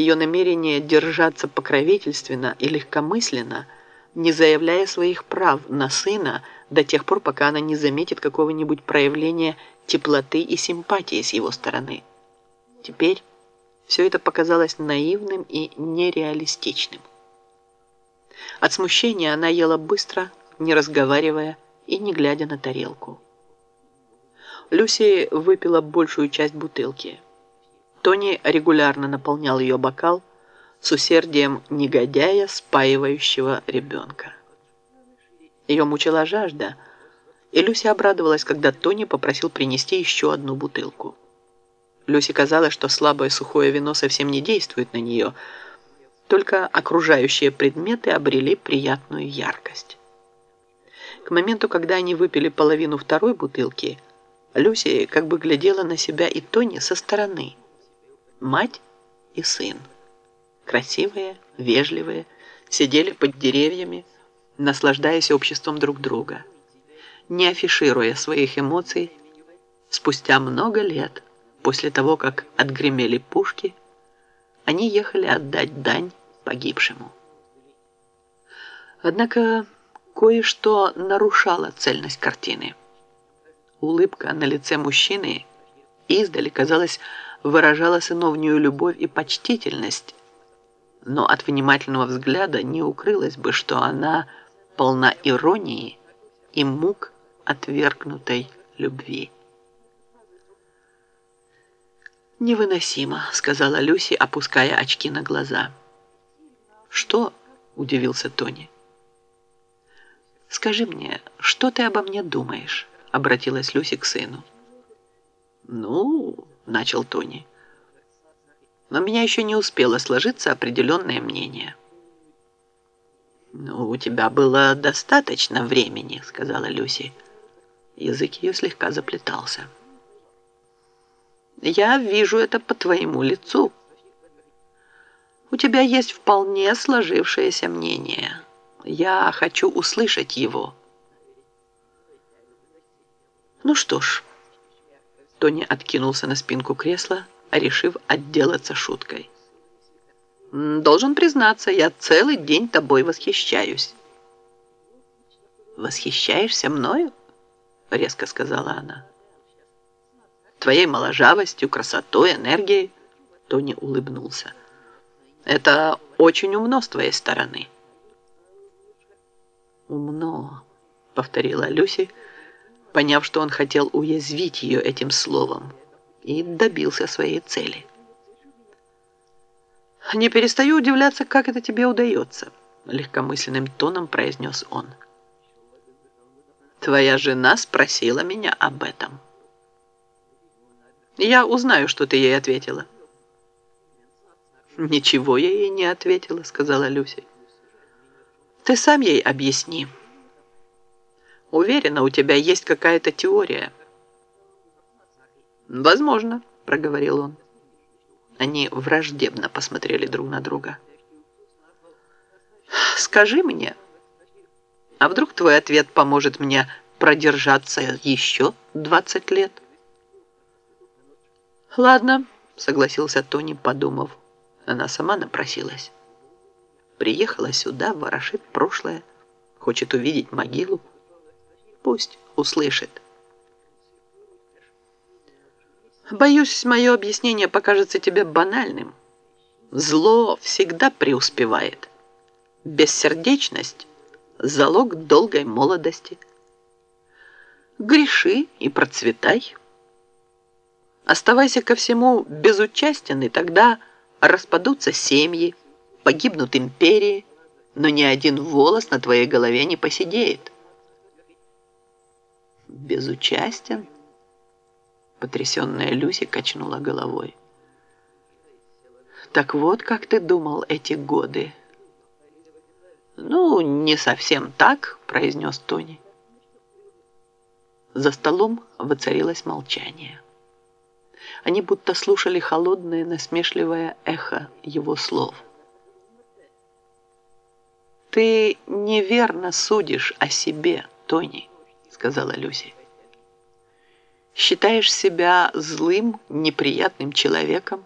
Ее намерение держаться покровительственно и легкомысленно, не заявляя своих прав на сына до тех пор, пока она не заметит какого-нибудь проявления теплоты и симпатии с его стороны. Теперь все это показалось наивным и нереалистичным. От смущения она ела быстро, не разговаривая и не глядя на тарелку. Люси выпила большую часть бутылки. Тони регулярно наполнял ее бокал с усердием негодяя, спаивающего ребенка. Ее мучила жажда, и Люси обрадовалась, когда Тони попросил принести еще одну бутылку. Люси казалось, что слабое сухое вино совсем не действует на нее, только окружающие предметы обрели приятную яркость. К моменту, когда они выпили половину второй бутылки, Люси как бы глядела на себя и Тони со стороны. Мать и сын. Красивые, вежливые, сидели под деревьями, наслаждаясь обществом друг друга, не афишируя своих эмоций спустя много лет после того, как отгремели пушки, они ехали отдать дань погибшему. Однако кое-что нарушало цельность картины. Улыбка на лице мужчины издали, казалось, выражала сыновнюю любовь и почтительность, но от внимательного взгляда не укрылось бы, что она полна иронии и мук отвергнутой любви. «Невыносимо», — сказала Люси, опуская очки на глаза. «Что?» — удивился Тони. «Скажи мне, что ты обо мне думаешь?» — обратилась Люси к сыну. «Ну, — начал Тони, — но меня еще не успело сложиться определенное мнение». «Ну, у тебя было достаточно времени», — сказала Люси. Язык ее слегка заплетался. Я вижу это по твоему лицу. У тебя есть вполне сложившееся мнение. Я хочу услышать его. Ну что ж, Тони откинулся на спинку кресла, решив отделаться шуткой. Должен признаться, я целый день тобой восхищаюсь. Восхищаешься мною? Резко сказала она твоей моложавостью, красотой, энергией. Тони улыбнулся. Это очень умно с твоей стороны. Умно, повторила Люси, поняв, что он хотел уязвить ее этим словом, и добился своей цели. «Не перестаю удивляться, как это тебе удается», легкомысленным тоном произнес он. «Твоя жена спросила меня об этом». Я узнаю, что ты ей ответила». «Ничего я ей не ответила», — сказала Люси. «Ты сам ей объясни. Уверена, у тебя есть какая-то теория». «Возможно», — проговорил он. Они враждебно посмотрели друг на друга. «Скажи мне, а вдруг твой ответ поможет мне продержаться еще 20 лет?» «Ладно», — согласился Тони, подумав. Она сама напросилась. Приехала сюда, ворошит прошлое, хочет увидеть могилу. Пусть услышит. Боюсь, мое объяснение покажется тебе банальным. Зло всегда преуспевает. Бессердечность – залог долгой молодости. Греши и процветай – Оставайся ко всему безучастен, и тогда распадутся семьи, погибнут империи, но ни один волос на твоей голове не посидеет. Безучастен? Потрясенная Люси качнула головой. Так вот, как ты думал эти годы. Ну, не совсем так, произнес Тони. За столом воцарилось молчание. Они будто слушали холодное, насмешливое эхо его слов. «Ты неверно судишь о себе, Тони», — сказала Люси. «Считаешь себя злым, неприятным человеком,